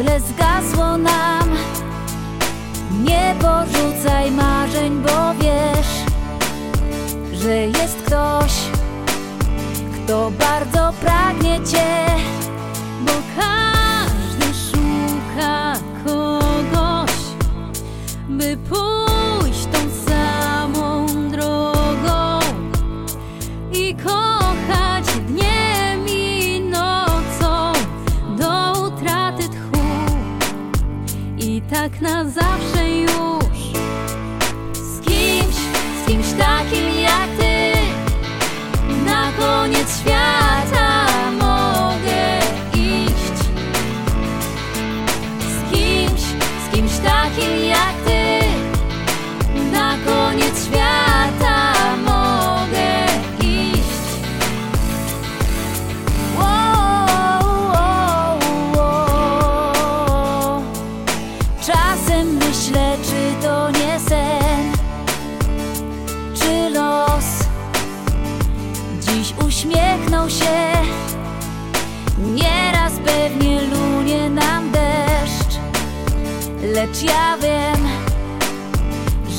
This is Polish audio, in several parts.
nagle zgasło nam. Nie porzucaj marzeń, bo wiesz, że jest ktoś, kto bardzo pragnie cię, bo każdy szuka kogoś, by pójść na zawsze już. Z kimś, z kimś takim uśmiechnął się. Nieraz pewnie lunie nam deszcz, lecz ja wiem,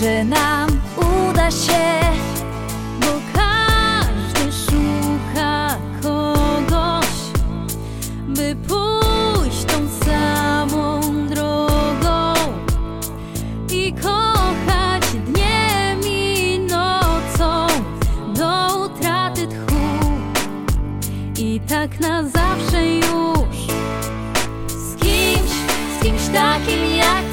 że nam uda się, na zawsze już. Z kimś, z kimś takim jak